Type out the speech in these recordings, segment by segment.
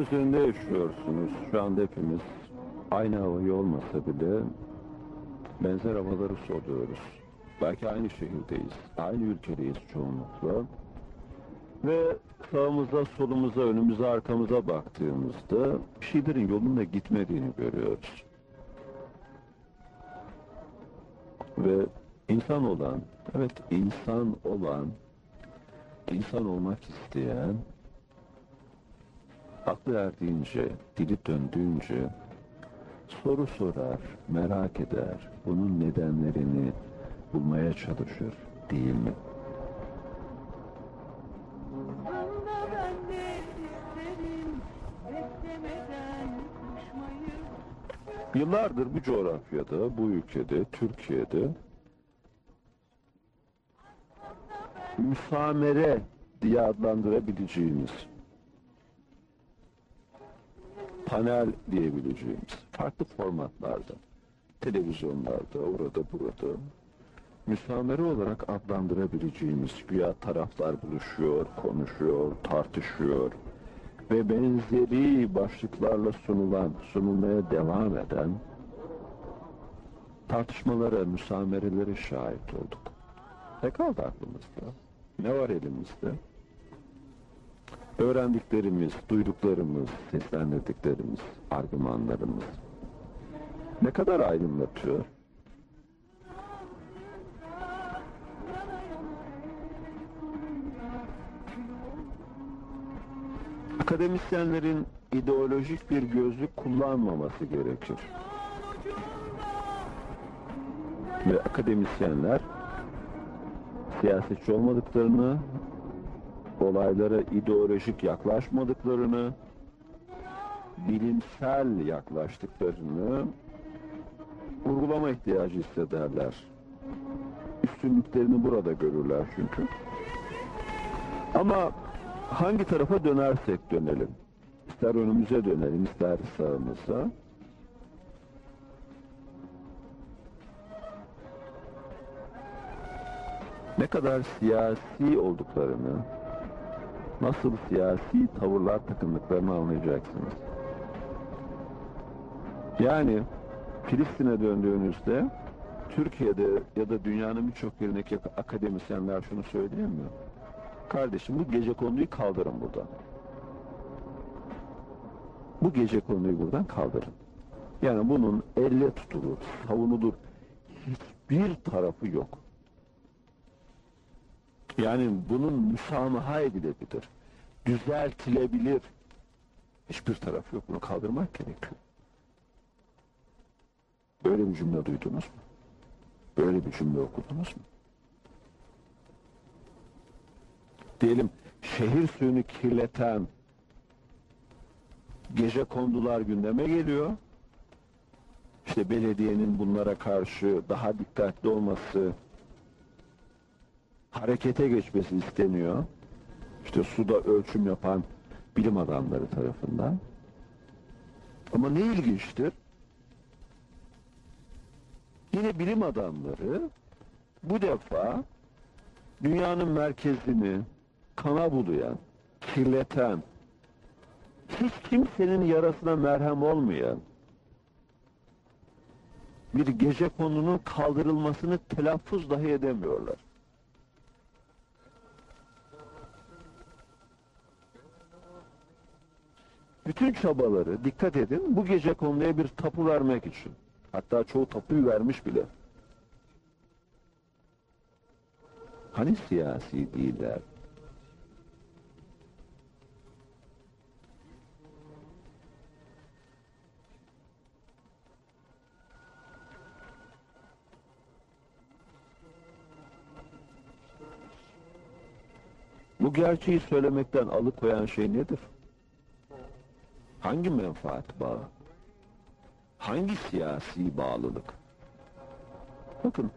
Üzerinde yaşıyorsunuz. Şu anda hepimiz aynı havayı olmasa bile benzer havaları soluyoruz. Belki aynı şehirdeyiz, aynı ülkedeyiz çoğunlukla. Ve sağımıza, solumuza, önümüze, arkamıza baktığımızda bir şeylerin yolunda gitmediğini görüyoruz. Ve insan olan, evet insan olan, insan olmak isteyen, aklı erdiğince, dili döndüğünce soru sorar, merak eder, bunun nedenlerini bulmaya çalışır değil mi? Yıllardır bu coğrafyada, bu ülkede, Türkiye'de müsamere diye adlandırabileceğimiz panel diyebileceğimiz farklı formatlarda televizyonlarda orada burada müsamere olarak adlandırabileceğimiz güya taraflar buluşuyor, konuşuyor, tartışıyor ve benzeri başlıklarla sunulan, sunulmaya devam eden tartışmalara, müsamerelere şahit olduk. Ne kaldı aklımızda? Ne var elimizde? Öğrendiklerimiz, duyduklarımız, seslendirdiklerimiz, argümanlarımız ne kadar aydınlatıyor? Akademisyenlerin ideolojik bir gözlük kullanmaması gerekir. Ve akademisyenler siyasetçi olmadıklarını, olaylara ideolojik yaklaşmadıklarını, bilimsel yaklaştıklarını vurgulama ihtiyacı hissederler. Üstünlüklerini burada görürler çünkü. Ama hangi tarafa dönersek dönelim, ister önümüze dönelim, ister sağımıza, ne kadar siyasi olduklarını, nasıl siyasi tavırlar takındıklarını anlayacaksınız. Yani Filistin'e döndüğünüzde Türkiye'de ya da dünyanın birçok yerindeki akademisyenler şunu söyleyemiyor. Kardeşim bu gece konuyu kaldırın buradan. Bu gece konuyu buradan kaldırın. Yani bunun elle tutulur, savunulur. Hiçbir tarafı yok. Yani bunun müsamaha edilebilir. Düzeltilebilir. Hiçbir tarafı yok. Bunu kaldırmak gerekiyor. Böyle bir cümle duydunuz mu? Böyle bir cümle okudunuz mu? Diyelim şehir suyunu kirleten gece kondular gündeme geliyor. İşte belediyenin bunlara karşı daha dikkatli olması, harekete geçmesi isteniyor. İşte suda ölçüm yapan bilim adamları tarafından. Ama ne ilginçtir? Yine bilim adamları bu defa dünyanın merkezini kana bulayan, kirleten, hiç kimsenin yarasına merhem olmayan bir gece konunun kaldırılmasını telaffuz dahi edemiyorlar. Bütün çabaları, dikkat edin, bu gece konuya bir tapu vermek için. Hatta çoğu tapuyu vermiş bile. Hani siyasi değiller? Bu gerçeği söylemekten alıkoyan şey nedir? Hangi menfaat bağı? Hangi siyasi bağlılık? Bakın,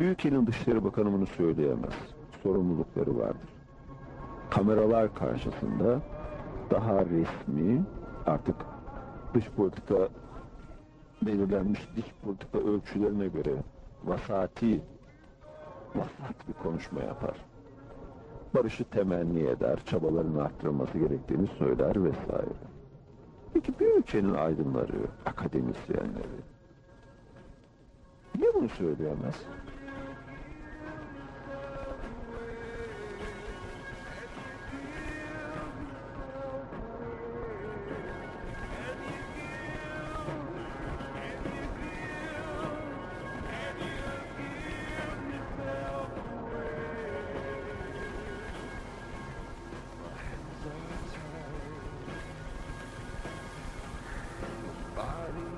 ülkenin Dışişleri Bakanı bunu söyleyemez. Sorumlulukları vardır. Kameralar karşısında daha resmi, artık dış politika belirlenmiş dış politika ölçülerine göre vasati, vasat bir konuşma yapar. Barışı temenni eder, çabaların arttırılması gerektiğini söyler vesaire. Peki bir ülkenin aydınları, akademisyenleri niye bunu söyleyemez?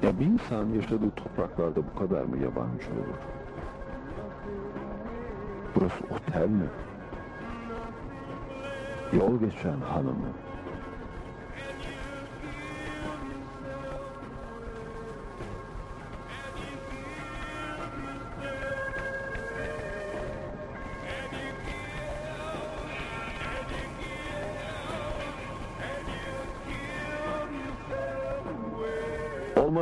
Ya bir insan yaşadığı topraklarda bu kadar mı yabancı olur? Burası otel mi? Yol geçen hanımı.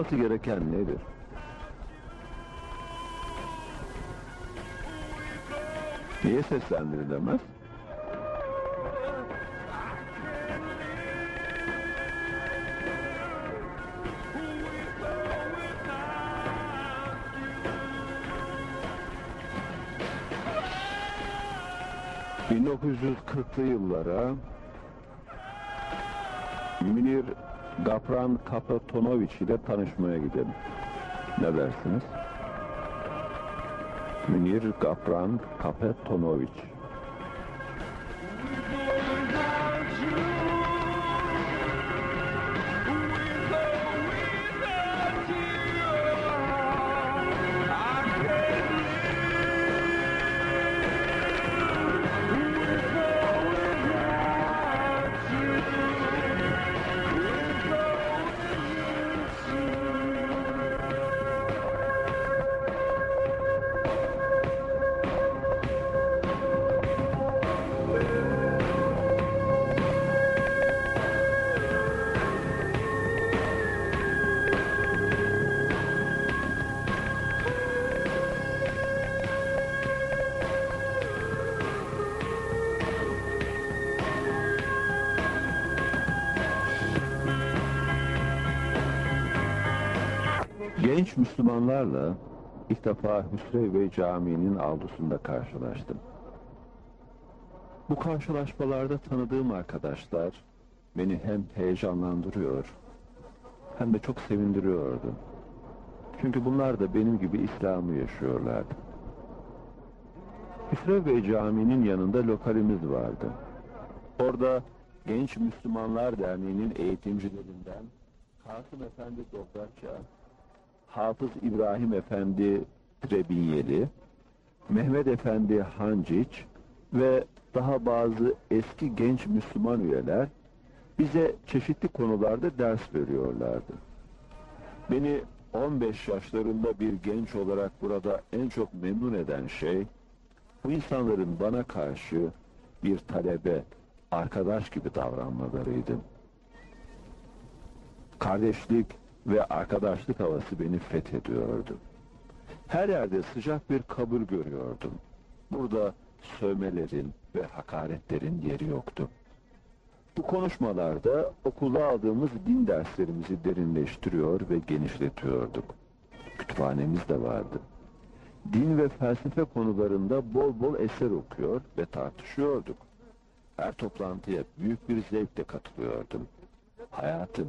Olması gereken nedir? Niye seslendirilemez? ...1940'lı yıllara... Münir Gapran Kapatonoviç ile tanışmaya gidelim. Ne dersiniz? Münir Gapran Kapatonoviç. Genç Müslümanlarla ilk defa Hüsrev Bey Camii'nin avlusunda karşılaştım. Bu karşılaşmalarda tanıdığım arkadaşlar beni hem heyecanlandırıyor hem de çok sevindiriyordu. Çünkü bunlar da benim gibi İslam'ı yaşıyorlardı. Hüsrev Bey Camii'nin yanında lokalimiz vardı. Orada Genç Müslümanlar Derneği'nin eğitimcilerinden Kasım Efendi Dokratça, Hafız İbrahim Efendi Trebinyeli, Mehmet Efendi Hanciç ve daha bazı eski genç Müslüman üyeler bize çeşitli konularda ders veriyorlardı. Beni 15 yaşlarında bir genç olarak burada en çok memnun eden şey, bu insanların bana karşı bir talebe, arkadaş gibi davranmalarıydı. Kardeşlik ve arkadaşlık havası beni fethediyordu. Her yerde sıcak bir kabul görüyordum. Burada sövmelerin ve hakaretlerin yeri yoktu. Bu konuşmalarda okulda aldığımız din derslerimizi derinleştiriyor ve genişletiyorduk. Kütüphanemiz de vardı. Din ve felsefe konularında bol bol eser okuyor ve tartışıyorduk. Her toplantıya büyük bir zevkle katılıyordum. Hayatım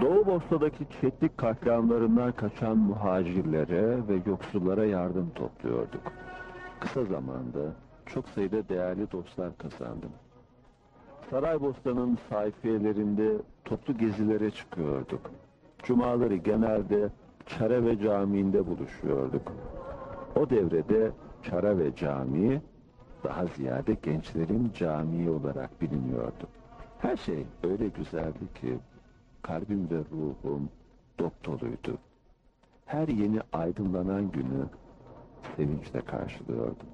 Doğu Bosna'daki Çetlik katliamlarından kaçan muhacirlere ve yoksullara yardım topluyorduk. Kısa zamanda çok sayıda değerli dostlar kazandım. Saraybosna'nın sayfiyelerinde toplu gezilere çıkıyorduk. Cumaları genelde Çare Camii'nde buluşuyorduk. O devrede Çare Camii daha ziyade gençlerin camii olarak biliniyordu. Her şey öyle güzeldi ki kalbim ve ruhum dop doluydu. Her yeni aydınlanan günü sevinçle karşılıyordum.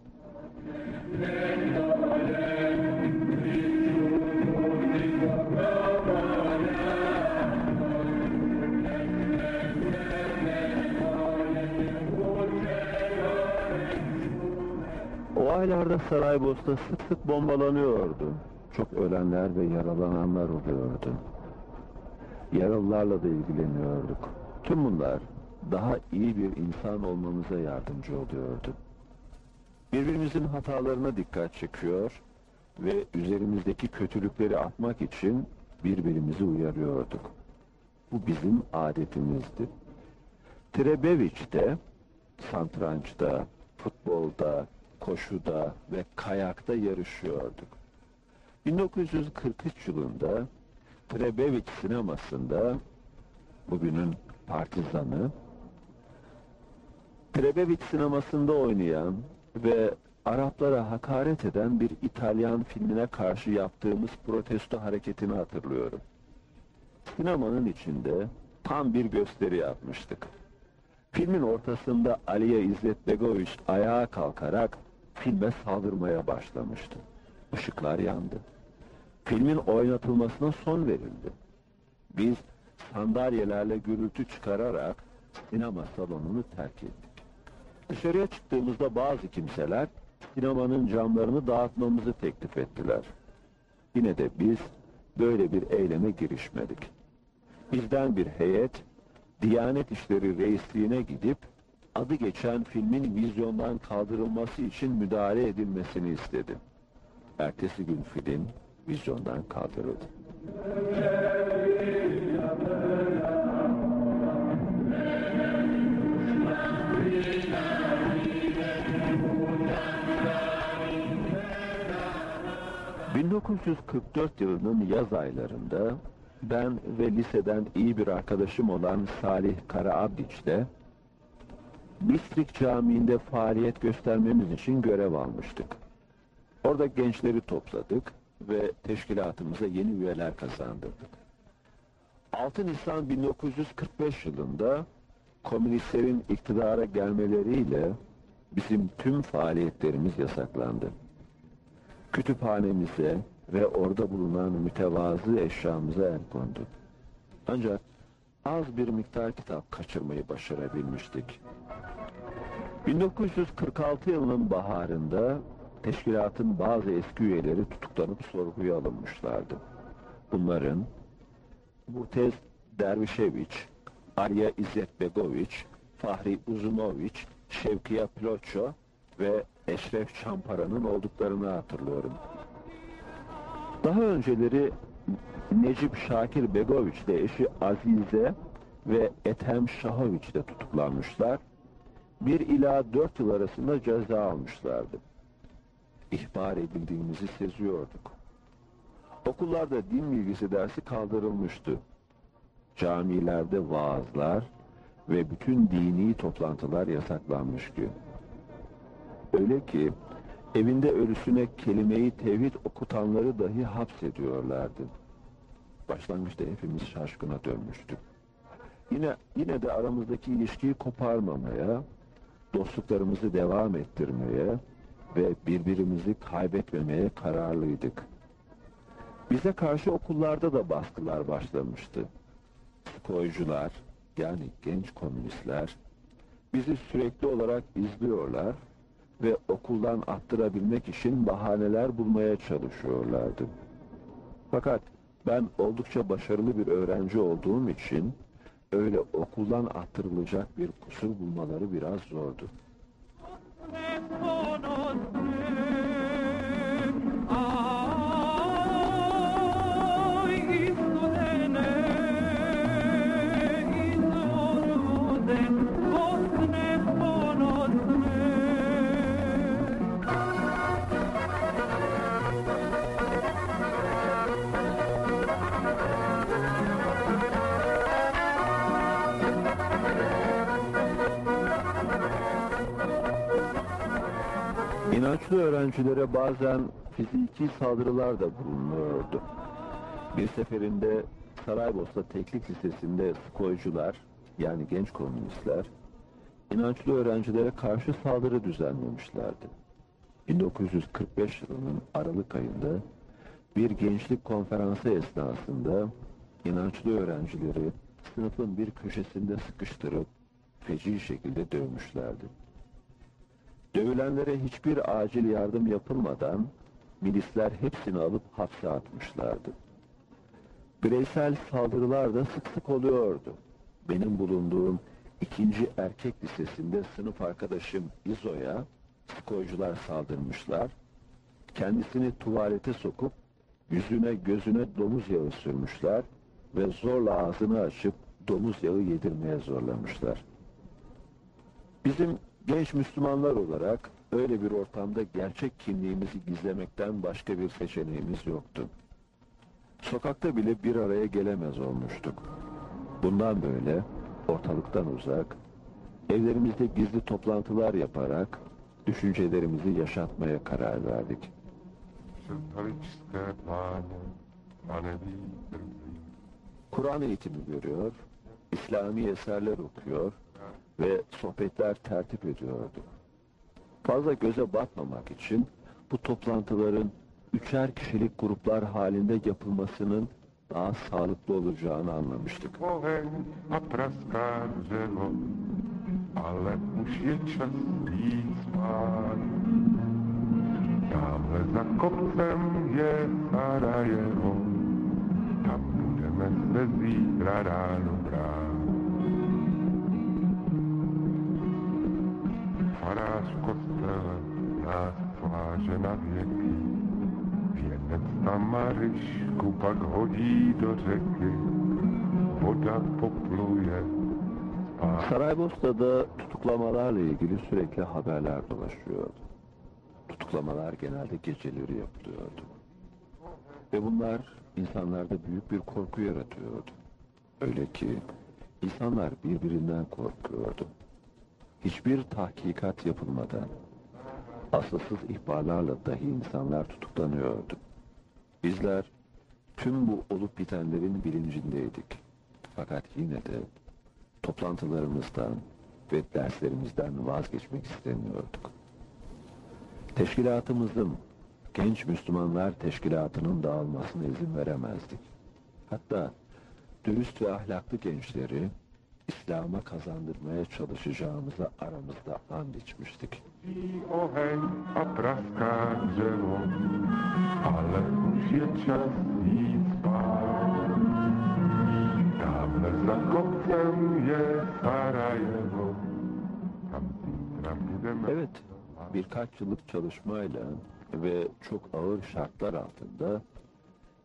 Aylarda Saraybosna sık sık bombalanıyordu. Çok ölenler ve yaralananlar oluyordu. Yaralılarla da ilgileniyorduk. Tüm bunlar daha iyi bir insan olmamıza yardımcı oluyordu. Birbirimizin hatalarına dikkat çekiyor ve üzerimizdeki kötülükleri atmak için birbirimizi uyarıyorduk. Bu bizim adetimizdi. Trebeviç'te, santrançta, futbolda, koşuda ve kayakta yarışıyorduk. 1943 yılında Trebeviç sinemasında bugünün partizanı Trebeviç sinemasında oynayan ve Araplara hakaret eden bir İtalyan filmine karşı yaptığımız protesto hareketini hatırlıyorum. Sinemanın içinde tam bir gösteri yapmıştık. Filmin ortasında Aliye İzzet Begoviç ayağa kalkarak filme saldırmaya başlamıştı. Işıklar yandı. Filmin oynatılmasına son verildi. Biz sandalyelerle gürültü çıkararak sinema salonunu terk ettik. Dışarıya çıktığımızda bazı kimseler sinemanın camlarını dağıtmamızı teklif ettiler. Yine de biz böyle bir eyleme girişmedik. Bizden bir heyet Diyanet İşleri Reisliğine gidip adı geçen filmin vizyondan kaldırılması için müdahale edilmesini istedi. Ertesi gün film vizyondan kaldırıldı. ...1944 yılının yaz aylarında... ...ben ve liseden iyi bir arkadaşım olan Salih Karaabdiç'le... Bistrik Camii'nde faaliyet göstermemiz için görev almıştık. Orada gençleri topladık ve teşkilatımıza yeni üyeler kazandırdık. 6 Nisan 1945 yılında komünistlerin iktidara gelmeleriyle bizim tüm faaliyetlerimiz yasaklandı. Kütüphanemize ve orada bulunan mütevazı eşyamıza el kondu. Ancak az bir miktar kitap kaçırmayı başarabilmiştik. 1946 yılının baharında teşkilatın bazı eski üyeleri tutuklanıp sorguya alınmışlardı. Bunların Murtez Dervişeviç, Arya İzzet Begoviç, Fahri Uzunoviç, Şevkiya Ploço ve Eşref Çampara'nın olduklarını hatırlıyorum. Daha önceleri Necip Şakir Begoviç de eşi Azize ve Ethem Şahoviç de tutuklanmışlar. Bir ila dört yıl arasında ceza almışlardı. İhbar edildiğimizi seziyorduk. Okullarda din bilgisi dersi kaldırılmıştı. Camilerde vaazlar ve bütün dini toplantılar yasaklanmıştı. Öyle ki evinde ölüsüne kelimeyi tevhid okutanları dahi hapsediyorlardı. Başlangıçta hepimiz şaşkına dönmüştük. Yine yine de aramızdaki ilişkiyi koparmamaya, dostluklarımızı devam ettirmeye ve birbirimizi kaybetmemeye kararlıydık. Bize karşı okullarda da baskılar başlamıştı. Koycular, yani genç komünistler, bizi sürekli olarak izliyorlar ve okuldan attırabilmek için bahaneler bulmaya çalışıyorlardı. Fakat ben oldukça başarılı bir öğrenci olduğum için öyle okuldan attırılacak bir kusur bulmaları biraz zordu. İnançlı öğrencilere bazen fiziki saldırılar da bulunuyordu. Bir seferinde Saraybosna Teknik Lisesi'nde skoycular yani genç komünistler inançlı öğrencilere karşı saldırı düzenlemişlerdi. 1945 yılının Aralık ayında bir gençlik konferansı esnasında inançlı öğrencileri sınıfın bir köşesinde sıkıştırıp feci şekilde dövmüşlerdi. Dövülenlere hiçbir acil yardım yapılmadan milisler hepsini alıp hapse atmışlardı. Bireysel saldırılar da sık sık oluyordu. Benim bulunduğum ikinci erkek lisesinde sınıf arkadaşım İzo'ya skoycular saldırmışlar. Kendisini tuvalete sokup yüzüne gözüne domuz yağı sürmüşler ve zorla ağzını açıp domuz yağı yedirmeye zorlamışlar. Bizim genç Müslümanlar olarak öyle bir ortamda gerçek kimliğimizi gizlemekten başka bir seçeneğimiz yoktu. Sokakta bile bir araya gelemez olmuştuk. Bundan böyle ortalıktan uzak, evlerimizde gizli toplantılar yaparak düşüncelerimizi yaşatmaya karar verdik. Kur'an eğitimi görüyor, İslami eserler okuyor ve sohbetler tertip ediyordu. Fazla göze batmamak için bu toplantıların üçer kişilik gruplar halinde yapılmasının daha sağlıklı olacağını anlamıştık. tam budeme se zítra ráno Kostele nás sváže na věky, věnec na Maryšku pak hodí do spát. Saraybosna'da tutuklamalarla ilgili sürekli haberler dolaşıyordu. Tutuklamalar genelde geceleri yapılıyordu. Ve bunlar insanlarda büyük bir korku yaratıyordu. Öyle ki insanlar birbirinden korkuyordu. Hiçbir tahkikat yapılmadan asılsız ihbarlarla dahi insanlar tutuklanıyordu. Bizler tüm bu olup bitenlerin bilincindeydik. Fakat yine de toplantılarımızdan ve derslerimizden vazgeçmek istemiyorduk. Teşkilatımızın, Genç Müslümanlar Teşkilatı'nın dağılmasına izin veremezdik. Hatta dürüst ve ahlaklı gençleri İslam'a kazandırmaya çalışacağımıza aramızda and içmiştik. Evet, birkaç yıllık çalışmayla ve çok ağır şartlar altında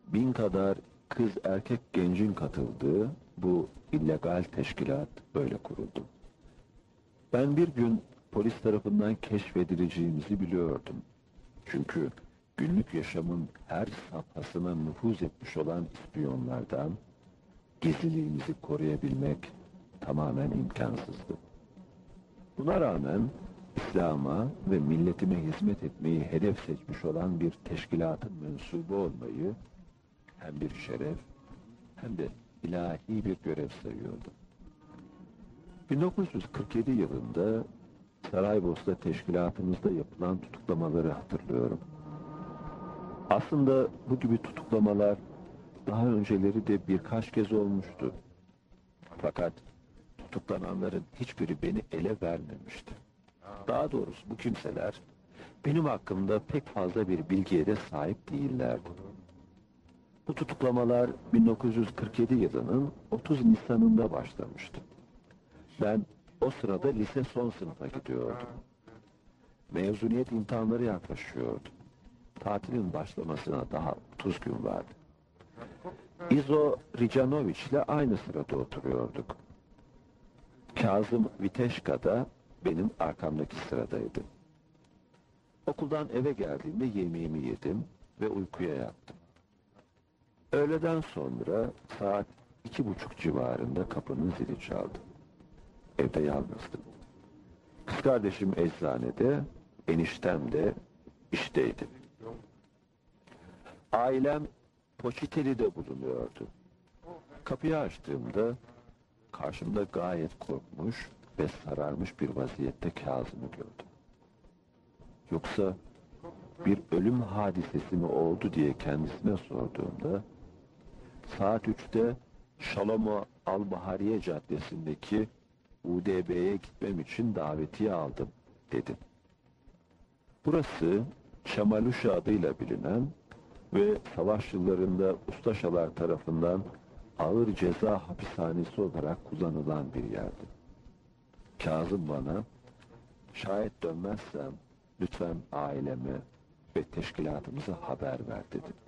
bin kadar kız erkek gencin katıldığı bu illegal teşkilat böyle kuruldu. Ben bir gün polis tarafından keşfedileceğimizi biliyordum. Çünkü günlük yaşamın her safhasına nüfuz etmiş olan ispiyonlardan gizliliğimizi koruyabilmek tamamen imkansızdı. Buna rağmen İslam'a ve milletime hizmet etmeyi hedef seçmiş olan bir teşkilatın mensubu olmayı hem bir şeref hem de ilahi bir görev sayıyordu. 1947 yılında Saraybosna teşkilatımızda yapılan tutuklamaları hatırlıyorum. Aslında bu gibi tutuklamalar daha önceleri de birkaç kez olmuştu. Fakat tutuklananların hiçbiri beni ele vermemişti. Daha doğrusu bu kimseler benim hakkımda pek fazla bir bilgiye de sahip değillerdi. Bu tutuklamalar 1947 yılının 30 Nisan'ında başlamıştı. Ben o sırada lise son sınıfa gidiyordum. Mezuniyet imtihanları yaklaşıyordu. Tatilin başlamasına daha 30 gün vardı. İzo Ricanovic ile aynı sırada oturuyorduk. Kazım Viteşka da benim arkamdaki sıradaydı. Okuldan eve geldiğimde yemeğimi yedim ve uykuya yattım. Öğleden sonra saat iki buçuk civarında kapının zili çaldı. Evde yalnızdım. Kız kardeşim eczanede, eniştem de işteydi. Ailem Poçiteli'de bulunuyordu. Kapıyı açtığımda karşımda gayet korkmuş ve sararmış bir vaziyette Kazım'ı gördüm. Yoksa bir ölüm hadisesi mi oldu diye kendisine sorduğumda saat 3'te Şalomo Albahariye Caddesi'ndeki UDB'ye gitmem için davetiye aldım dedim. Burası Şamaluşa adıyla bilinen ve savaş yıllarında ustaşalar tarafından ağır ceza hapishanesi olarak kullanılan bir yerdi. Kazım bana, şayet dönmezsem lütfen aileme ve teşkilatımıza haber ver dedi.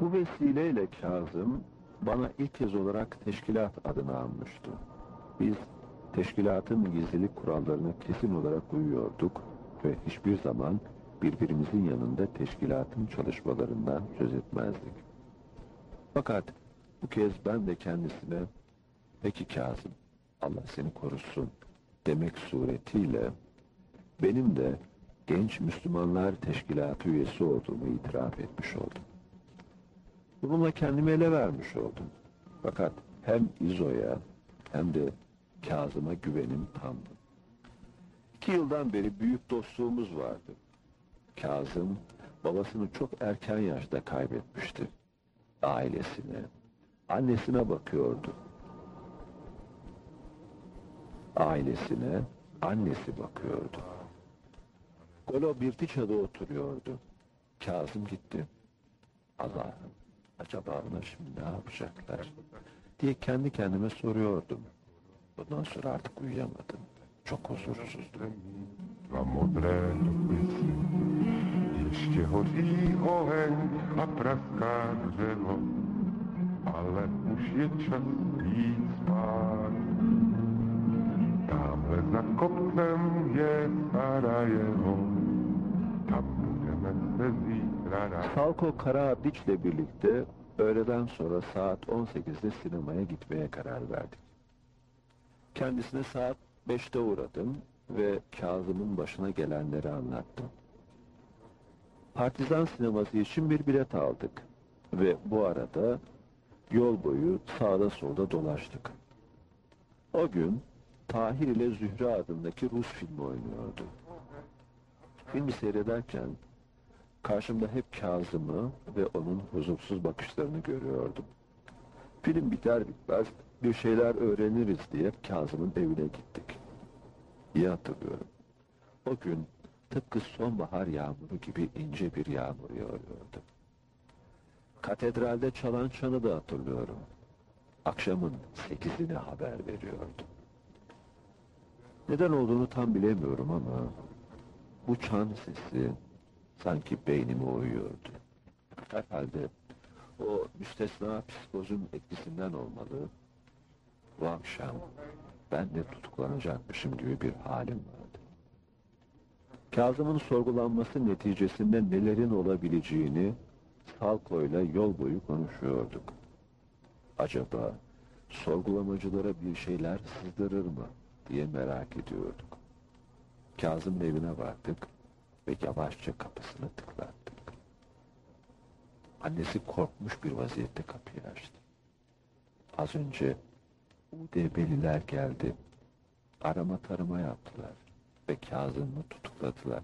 Bu vesileyle Kazım bana ilk kez olarak teşkilat adını almıştı. Biz teşkilatın gizlilik kurallarına kesin olarak uyuyorduk ve hiçbir zaman birbirimizin yanında teşkilatın çalışmalarından söz etmezdik. Fakat bu kez ben de kendisine peki Kazım Allah seni korusun demek suretiyle benim de genç Müslümanlar teşkilatı üyesi olduğumu itiraf etmiş oldum. Bununla kendimi ele vermiş oldum. Fakat hem İzo'ya hem de Kazım'a güvenim tamdı. İki yıldan beri büyük dostluğumuz vardı. Kazım babasını çok erken yaşta kaybetmişti. Ailesine, annesine bakıyordu. Ailesine, annesi bakıyordu. Golo Birtiça'da oturuyordu. Kazım gitti. Allah'ım acaba ona şimdi ne yapacaklar diye kendi kendime soruyordum. Bundan sonra artık uyuyamadım. Çok huzursuzdum. Jeszcze chodzi oheň a praská drzewo, ale už je čas jít spát. Tamhle za kopcem je Sarajevo, tam budeme se zítra rád. Falco Karadziç'le birlikte öğleden sonra saat 18'de sinemaya gitmeye karar verdik. Kendisine saat 5'te uğradım ve Kazım'ın başına gelenleri anlattım. Partizan sineması için bir bilet aldık ve bu arada yol boyu sağda solda dolaştık. O gün Tahir ile Zühre adındaki Rus filmi oynuyordu. Filmi seyrederken Karşımda hep Kazım'ı ve onun huzursuz bakışlarını görüyordum. Film biter bitmez bir şeyler öğreniriz diye Kazım'ın evine gittik. İyi hatırlıyorum. O gün tıpkı sonbahar yağmuru gibi ince bir yağmur yağıyordu. Katedralde çalan çanı da hatırlıyorum. Akşamın sekizine haber veriyordu. Neden olduğunu tam bilemiyorum ama bu çan sesi sanki beynime uyuyordu. Herhalde o müstesna psikozun etkisinden olmalı. Bu akşam ben de tutuklanacakmışım gibi bir halim vardı. Kazım'ın sorgulanması neticesinde nelerin olabileceğini Salko'yla yol boyu konuşuyorduk. Acaba sorgulamacılara bir şeyler sızdırır mı diye merak ediyorduk. Kazım'ın evine vardık ve yavaşça kapısını tıklattık. Annesi korkmuş bir vaziyette kapıyı açtı. Az önce UDB'liler geldi. Arama tarama yaptılar ve Kazım'ı tutukladılar.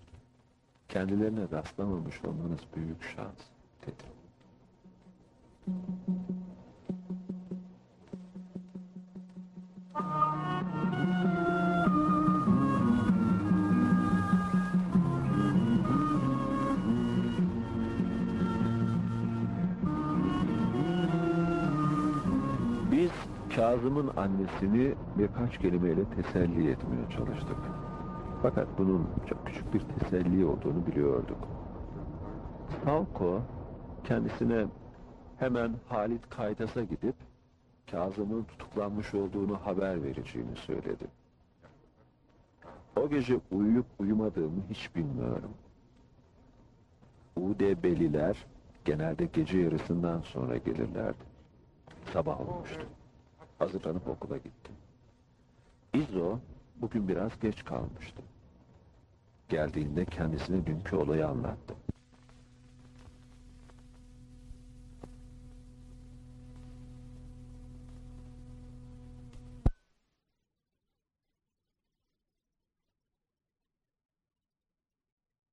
Kendilerine rastlamamış olmanız büyük şans dedi. Biz Kazım'ın annesini birkaç kelimeyle teselli etmeye çalıştık. Fakat bunun çok küçük bir teselli olduğunu biliyorduk. Salko kendisine hemen Halit Kaydas'a gidip Kazım'ın tutuklanmış olduğunu haber vereceğini söyledi. O gece uyuyup uyumadığımı hiç bilmiyorum. UDB'liler genelde gece yarısından sonra gelirlerdi. Sabah olmuştu. Hazırlanıp okula gittim. İzo bugün biraz geç kalmıştı. Geldiğinde kendisine dünkü olayı anlattı.